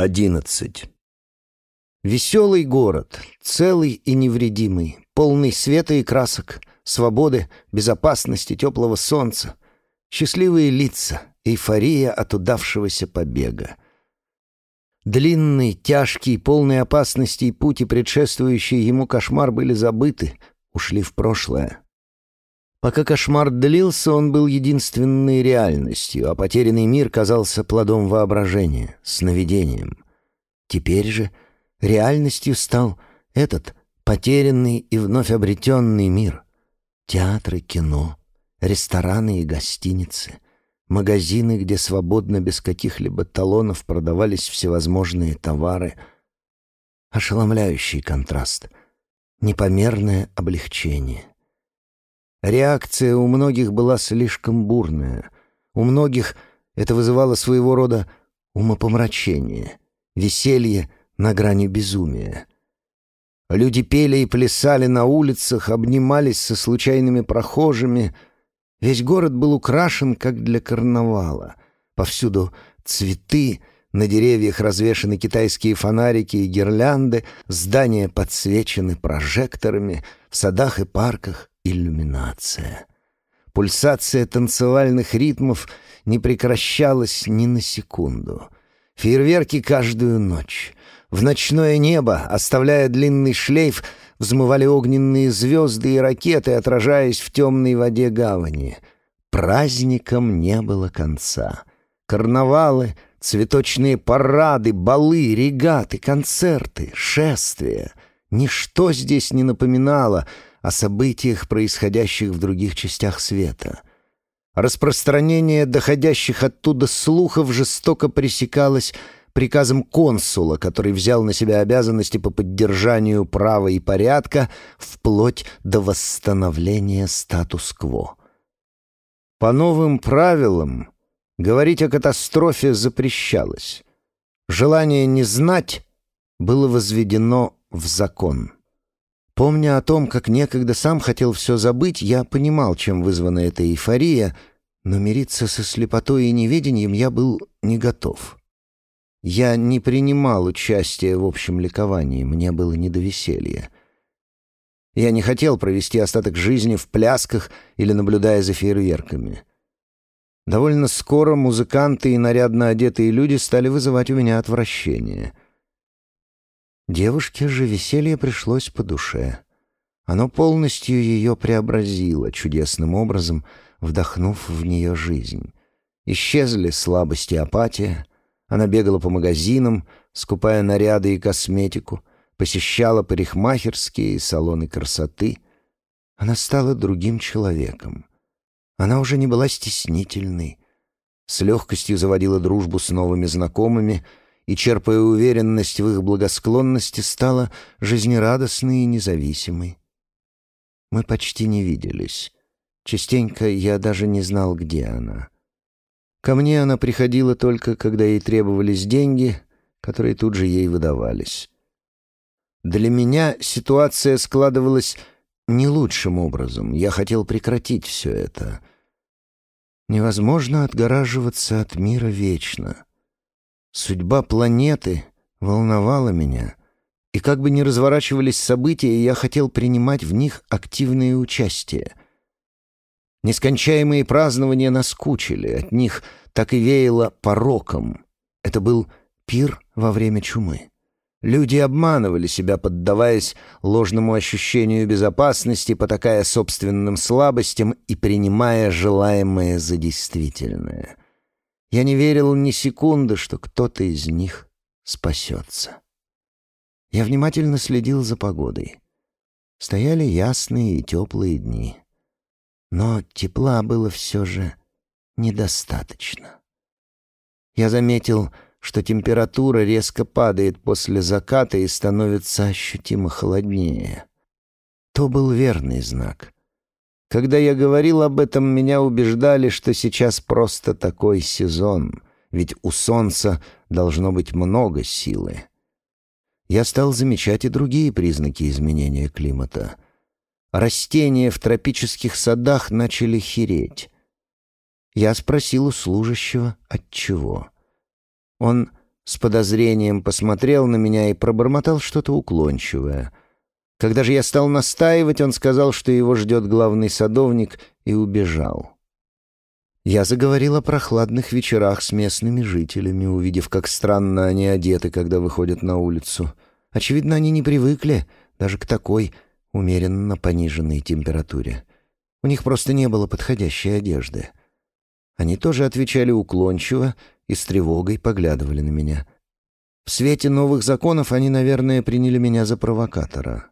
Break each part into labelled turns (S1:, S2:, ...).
S1: Одиннадцать. Веселый город, целый и невредимый, полный света и красок, свободы, безопасности, теплого солнца, счастливые лица, эйфория от удавшегося побега. Длинный, тяжкий, полный опасностей путь и предшествующий ему кошмар были забыты, ушли в прошлое. Пока кошмар длился, он был единственной реальностью, а потерянный мир казался плодом воображения, сновидением. Теперь же реальностью стал этот потерянный и вновь обретенный мир. Театры, кино, рестораны и гостиницы, магазины, где свободно без каких-либо талонов продавались всевозможные товары. Ошеломляющий контраст, непомерное облегчение. Реакция у многих была слишком бурная. У многих это вызывало своего рода умопомрачение, веселье на грани безумия. Люди пели и плясали на улицах, обнимались со случайными прохожими. Весь город был украшен, как для карнавала. Повсюду цветы, на деревьях развешаны китайские фонарики и гирлянды, здания подсвечены прожекторами, в садах и парках иллюминация. Пульсация танцевальных ритмов не прекращалась ни на секунду. Фейерверки каждую ночь. В ночное небо, оставляя длинный шлейф, взмывали огненные звезды и ракеты, отражаясь в темной воде гавани. Праздникам не было конца. Карнавалы, цветочные парады, балы, регаты, концерты, шествия. Ничто здесь не напоминало — о событиях, происходящих в других частях света. Распространение доходящих оттуда слухов жестоко пресекалось приказом консула, который взял на себя обязанности по поддержанию права и порядка вплоть до восстановления статус-кво. По новым правилам говорить о катастрофе запрещалось. Желание не знать было возведено в закон. Помня о том, как некогда сам хотел все забыть, я понимал, чем вызвана эта эйфория, но мириться со слепотой и неведением я был не готов. Я не принимал участия в общем ликовании, мне было не до веселья. Я не хотел провести остаток жизни в плясках или наблюдая за фейерверками. Довольно скоро музыканты и нарядно одетые люди стали вызывать у меня отвращение — Девушке же веселье пришлось по душе. Оно полностью ее преобразило чудесным образом, вдохнув в нее жизнь. Исчезли слабости и апатия. Она бегала по магазинам, скупая наряды и косметику, посещала парикмахерские и салоны красоты. Она стала другим человеком. Она уже не была стеснительной, с легкостью заводила дружбу с новыми знакомыми — и, черпая уверенность в их благосклонности, стала жизнерадостной и независимой. Мы почти не виделись. Частенько я даже не знал, где она. Ко мне она приходила только, когда ей требовались деньги, которые тут же ей выдавались. Для меня ситуация складывалась не лучшим образом. Я хотел прекратить все это. Невозможно отгораживаться от мира вечно. Судьба планеты волновала меня, и как бы ни разворачивались события, я хотел принимать в них активное участие. Нескончаемые празднования наскучили, от них так и веяло пороком. Это был пир во время чумы. Люди обманывали себя, поддаваясь ложному ощущению безопасности, потакая собственным слабостям и принимая желаемое за действительное. Я не верил ни секунды, что кто-то из них спасется. Я внимательно следил за погодой. Стояли ясные и теплые дни. Но тепла было все же недостаточно. Я заметил, что температура резко падает после заката и становится ощутимо холоднее. То был верный знак — когда я говорил об этом, меня убеждали, что сейчас просто такой сезон, ведь у солнца должно быть много силы. Я стал замечать и другие признаки изменения климата. Растения в тропических садах начали хереть. Я спросил у служащего, от чего. Он с подозрением посмотрел на меня и пробормотал что-то уклончивое. Когда же я стал настаивать, он сказал, что его ждет главный садовник, и убежал. Я заговорил о прохладных вечерах с местными жителями, увидев, как странно они одеты, когда выходят на улицу. Очевидно, они не привыкли даже к такой умеренно пониженной температуре. У них просто не было подходящей одежды. Они тоже отвечали уклончиво и с тревогой поглядывали на меня. В свете новых законов они, наверное, приняли меня за провокатора.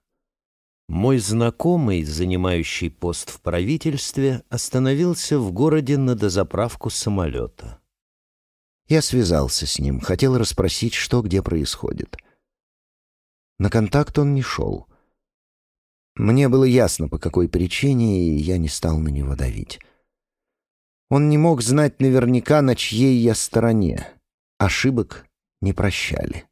S2: Мой знакомый, занимающий пост в правительстве, остановился в городе на дозаправку самолета.
S1: Я связался с ним, хотел расспросить, что где происходит. На контакт он не шел. Мне было ясно, по какой причине, и я не стал на него давить. Он не мог знать наверняка, на чьей я стороне. Ошибок не прощали.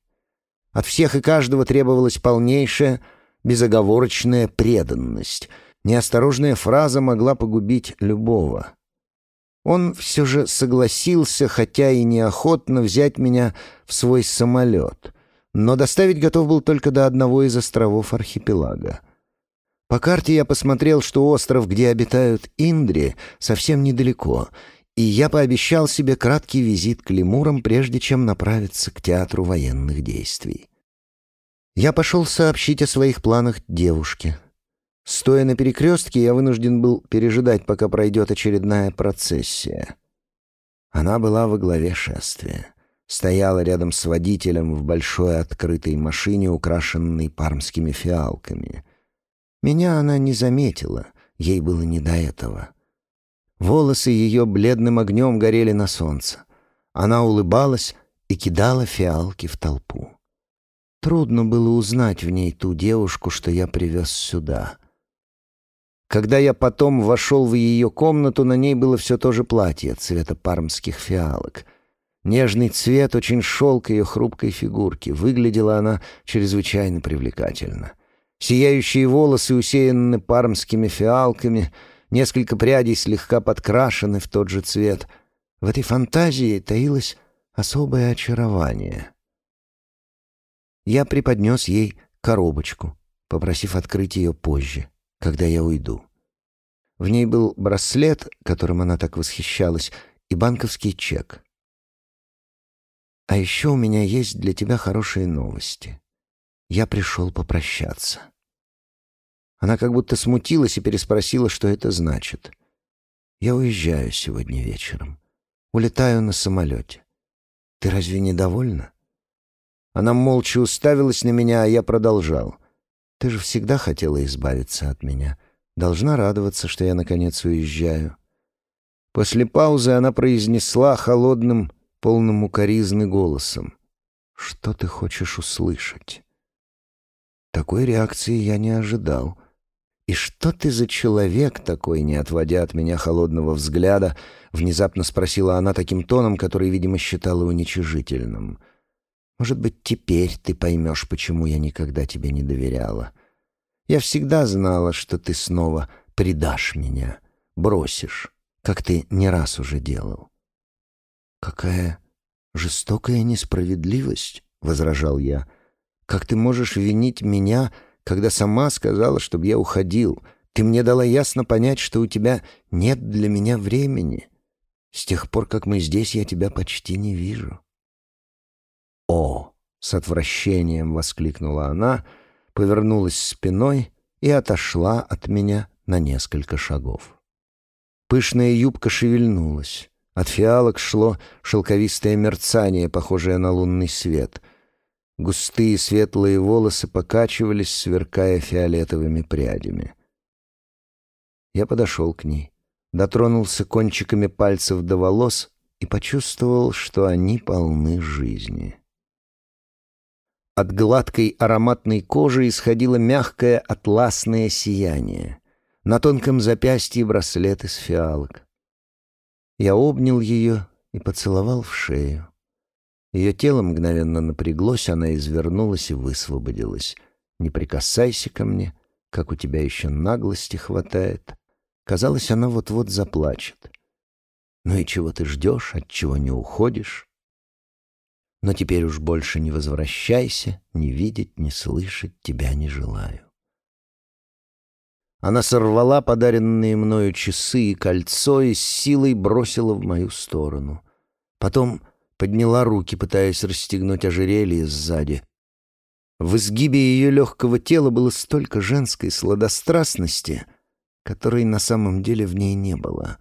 S1: От всех и каждого требовалась полнейшая безоговорочная преданность. Неосторожная фраза могла погубить любого. Он все же согласился, хотя и неохотно, взять меня в свой самолет, но доставить готов был только до одного из островов архипелага. По карте я посмотрел, что остров, где обитают Индри, совсем недалеко, и я пообещал себе краткий визит к лемурам, прежде чем направиться к театру военных действий. Я пошел сообщить о своих планах девушке. Стоя на перекрестке, я вынужден был пережидать, пока пройдет очередная процессия. Она была во главе шествия. Стояла рядом с водителем в большой открытой машине, украшенной пармскими фиалками. Меня она не заметила, ей было не до этого. Волосы ее бледным огнем горели на солнце. Она улыбалась и кидала фиалки в толпу. Трудно было узнать в ней ту девушку, что я привез сюда. Когда я потом вошел в ее комнату, на ней было все то же платье цвета пармских фиалок. Нежный цвет очень шел к ее хрупкой фигурке. Выглядела она чрезвычайно привлекательно. Сияющие волосы усеяны пармскими фиалками, несколько прядей слегка подкрашены в тот же цвет. В этой фантазии таилось особое очарование — я преподнес ей коробочку, попросив открыть ее позже, когда я уйду. В ней был браслет, которым она так восхищалась, и банковский чек. «А еще у меня есть для тебя хорошие новости. Я пришел попрощаться». Она как будто смутилась и переспросила, что это значит. «Я уезжаю сегодня вечером. Улетаю на самолете. Ты разве не довольна?» Она молча уставилась на меня, а я продолжал. «Ты же всегда хотела избавиться от меня. Должна радоваться, что я, наконец, уезжаю». После паузы она произнесла холодным, полным укоризны голосом. «Что ты хочешь услышать?» Такой реакции я не ожидал. «И что ты за человек такой?» Не отводя от меня холодного взгляда, внезапно спросила она таким тоном, который, видимо, считала уничижительным — может быть, теперь ты поймешь, почему я никогда тебе не доверяла. Я всегда знала, что ты снова предашь меня, бросишь, как ты не раз уже делал. Какая жестокая несправедливость, — возражал я. Как ты можешь винить меня, когда сама сказала, чтобы я уходил? Ты мне дала ясно понять, что у тебя нет для меня времени. С тех пор, как мы здесь, я тебя почти не вижу. «О!» — с отвращением воскликнула она, повернулась спиной и отошла от меня на несколько шагов. Пышная юбка шевельнулась. От фиалок шло шелковистое мерцание, похожее на лунный свет. Густые светлые волосы покачивались, сверкая фиолетовыми прядями. Я подошел к ней, дотронулся кончиками пальцев до волос и почувствовал, что они полны жизни. От гладкой ароматной кожи исходило мягкое атласное сияние. На тонком запястье браслет из фиалок. Я обнял ее и поцеловал в шею. Ее тело мгновенно напряглось, она извернулась и высвободилась. «Не прикасайся ко мне, как у тебя еще наглости хватает». Казалось, она вот-вот заплачет. «Ну и чего ты ждешь, от чего не уходишь?»
S2: Но теперь уж больше не возвращайся, не видеть, не слышать тебя не желаю. Она сорвала подаренные мною часы и кольцо и с силой бросила в мою сторону. Потом подняла руки, пытаясь расстегнуть ожерелье сзади. В изгибе ее легкого тела было столько женской сладострастности, которой на самом деле в ней не было.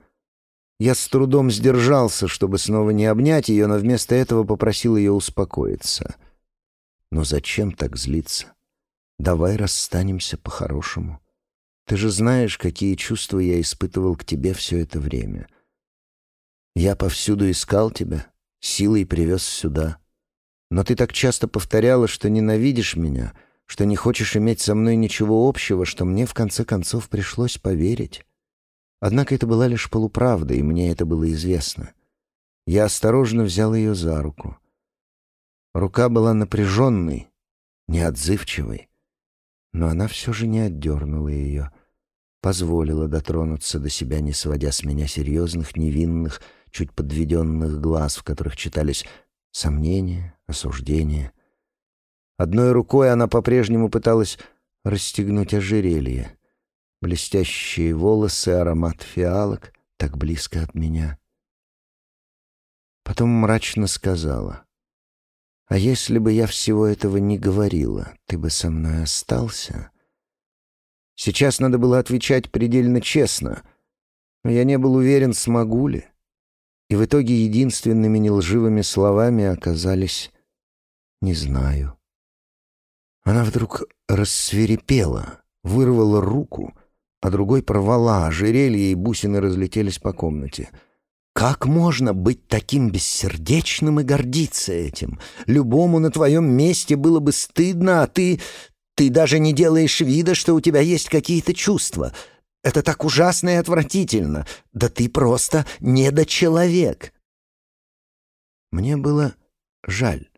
S2: Я с трудом сдержался, чтобы снова не обнять ее, но вместо этого попросил ее успокоиться. «Но зачем так злиться? Давай расстанемся по-хорошему. Ты же знаешь, какие чувства я испытывал к тебе все это время. Я повсюду искал тебя, силой привез сюда. Но ты так часто повторяла, что ненавидишь меня, что не хочешь иметь со мной ничего общего, что мне в конце концов пришлось поверить. Однако это была лишь полуправда, и мне это было известно. Я осторожно взял ее за руку. Рука была напряженной, неотзывчивой, но она все же не отдернула ее, позволила дотронуться до себя, не сводя с меня серьезных, невинных, чуть подведенных глаз, в которых читались сомнения, осуждения. Одной рукой она по-прежнему пыталась расстегнуть ожерелье. Блестящие волосы, аромат фиалок, так близко от меня. Потом мрачно сказала, «А если бы я всего этого не говорила, ты бы со мной остался?» Сейчас надо было отвечать предельно честно, но я не был уверен, смогу ли и в итоге единственными нелживыми словами оказались «не знаю». Она вдруг рассверепела, вырвала руку, а другой порвала ожерелье, и бусины разлетелись по комнате. «Как можно быть таким бессердечным и гордиться этим? Любому на твоем месте было бы стыдно, а ты... Ты даже не делаешь вида, что у тебя есть какие-то чувства. Это так ужасно и отвратительно. Да ты просто недочеловек. Мне было жаль.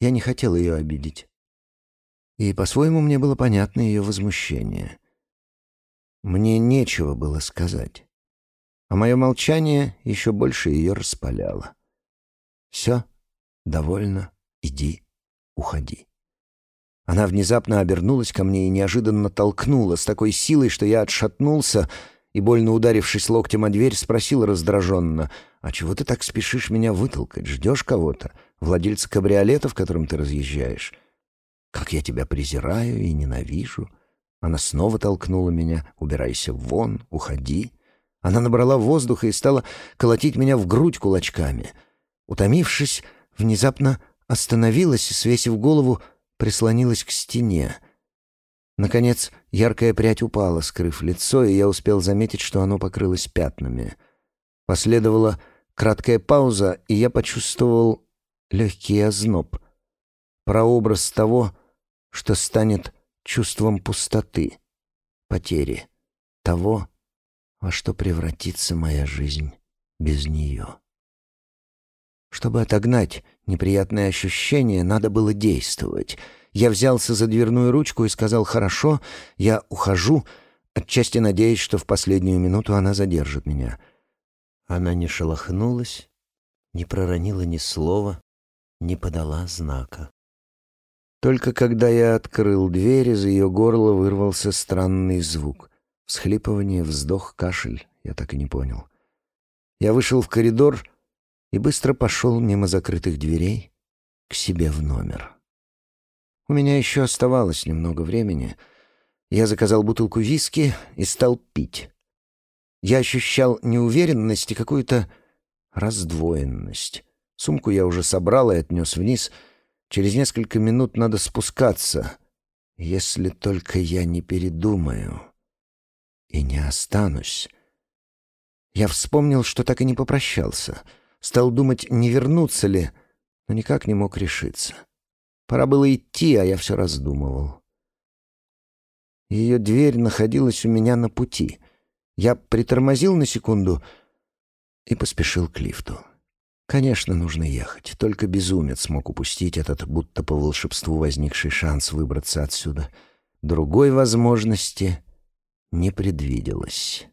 S2: Я не хотел ее обидеть. И по-своему мне было понятно ее возмущение. Мне нечего было сказать. А мое молчание еще больше ее распаляло. «Все, довольно, иди, уходи». Она внезапно обернулась ко мне и неожиданно толкнула с такой силой, что я отшатнулся и, больно ударившись локтем о дверь, спросил раздраженно, «А чего ты так спешишь меня вытолкать? Ждешь кого-то? Владельца кабриолета, в котором ты разъезжаешь? Как я тебя презираю и ненавижу!» Она снова толкнула меня, «Убирайся вон, уходи!» Она набрала воздуха и стала колотить меня в грудь кулачками. Утомившись, внезапно остановилась и, свесив голову, прислонилась к стене. Наконец, яркая прядь упала, скрыв лицо, и я успел заметить, что оно покрылось пятнами. Последовала краткая пауза, и я почувствовал легкий озноб. Прообраз того, что станет чувством пустоты, потери, того, во что превратится моя жизнь без нее. Чтобы отогнать неприятное ощущение, надо было действовать. Я взялся за дверную ручку и сказал «Хорошо, я ухожу», отчасти надеясь, что в последнюю минуту она задержит меня. Она не шелохнулась, не проронила ни слова, не подала знака. Только когда я открыл дверь, из ее горла вырвался странный звук. Всхлипывание, вздох, кашель. Я так и не понял. Я вышел в коридор и быстро пошел мимо закрытых дверей к себе в номер. У меня еще оставалось немного времени. Я заказал бутылку виски и стал пить. Я ощущал неуверенность и какую-то раздвоенность. Сумку я уже собрал и отнес вниз. Через несколько минут надо спускаться, если только я не передумаю и не останусь. Я вспомнил, что так и не попрощался — Стал думать, не вернуться ли, но никак не мог решиться. Пора было идти, а я все раздумывал. Ее дверь находилась у меня на пути. Я притормозил на секунду и поспешил к лифту. Конечно, нужно ехать. Только безумец мог упустить этот, будто по волшебству возникший шанс выбраться отсюда. Другой возможности не предвиделось.